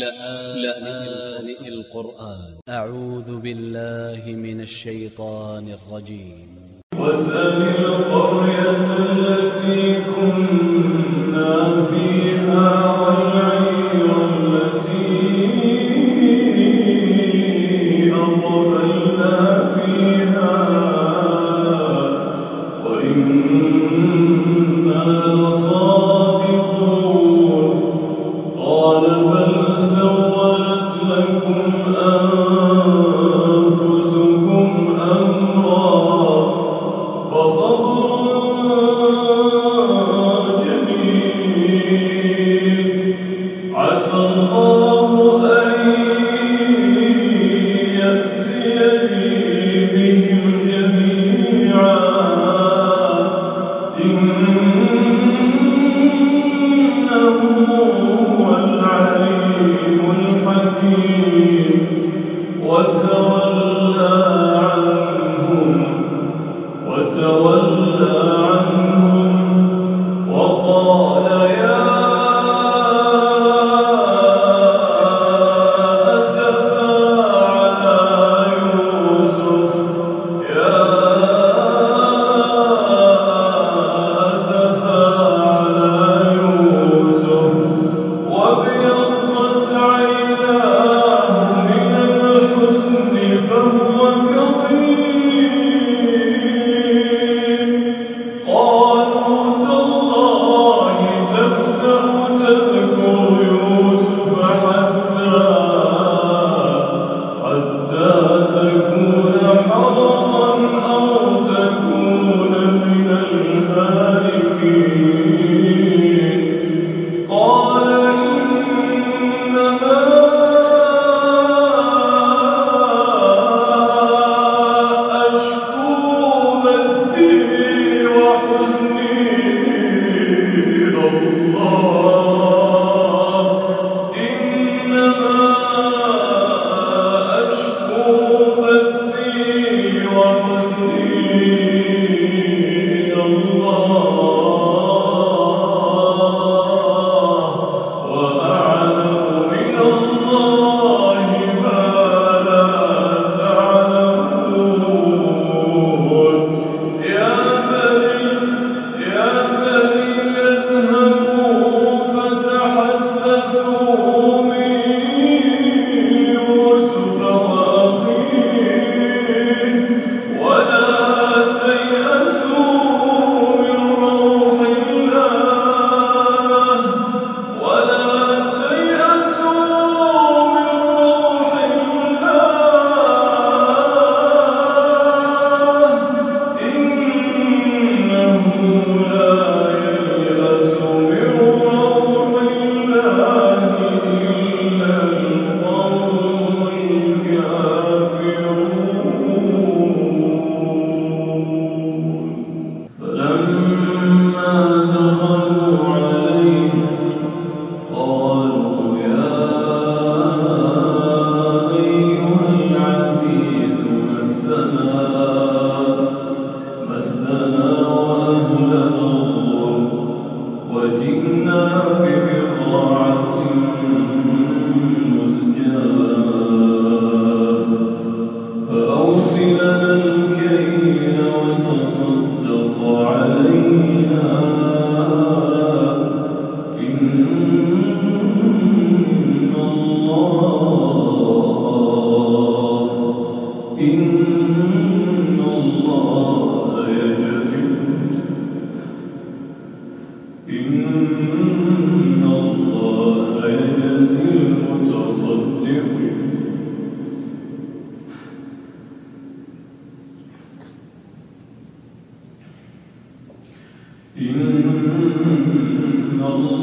لآن القرآن. أ ع و ذ ب ا ل ل ه من ا ل ش ي ط ا ن ا ل ج ي م واسأل القرية التي كنا فيها.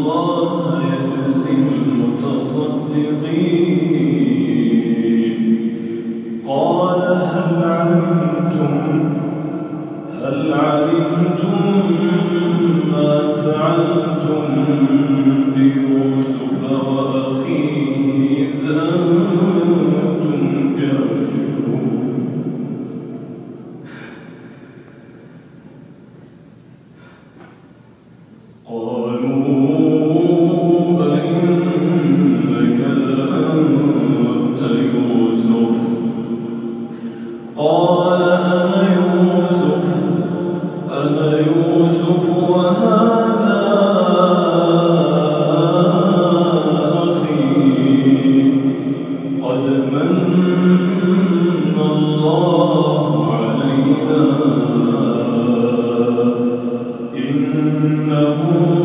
الله يجزي المتصدقين. قال هل علمتم هل علمتم ما فعلتم بيوسف وأخيه إذ أنتم جاهلون؟ قالوا Amen.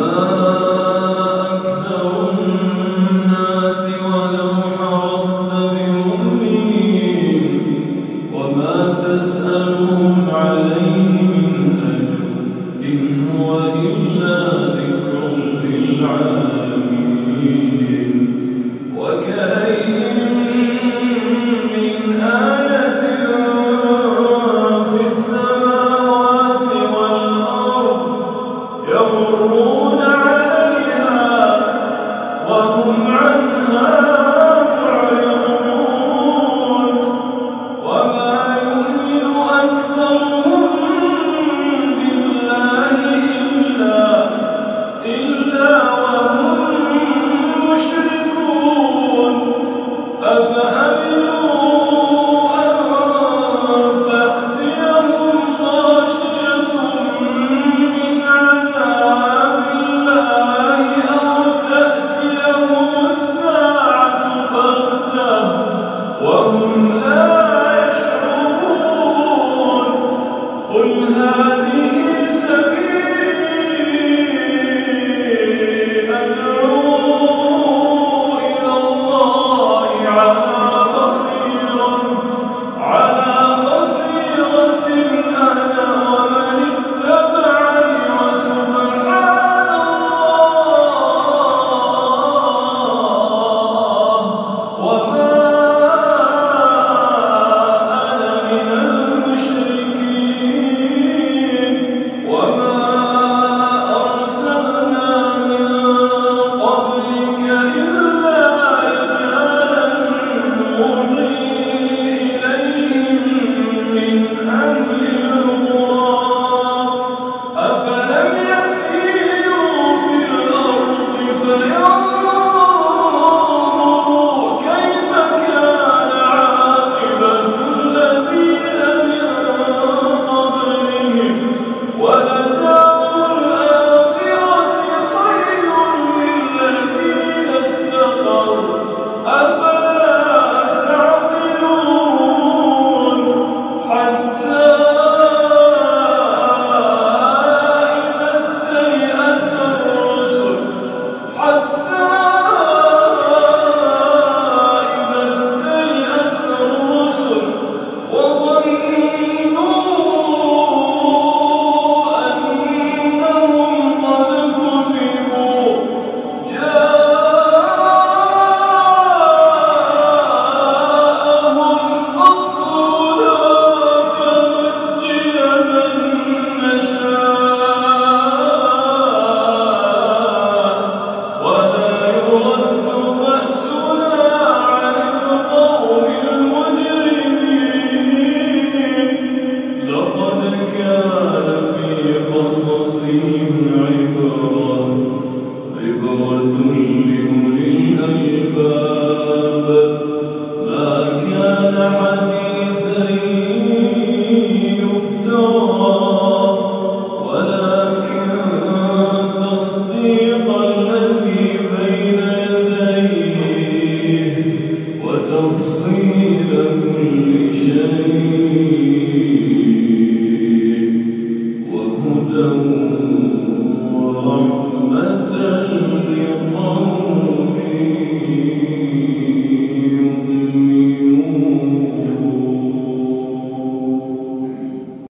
음. كان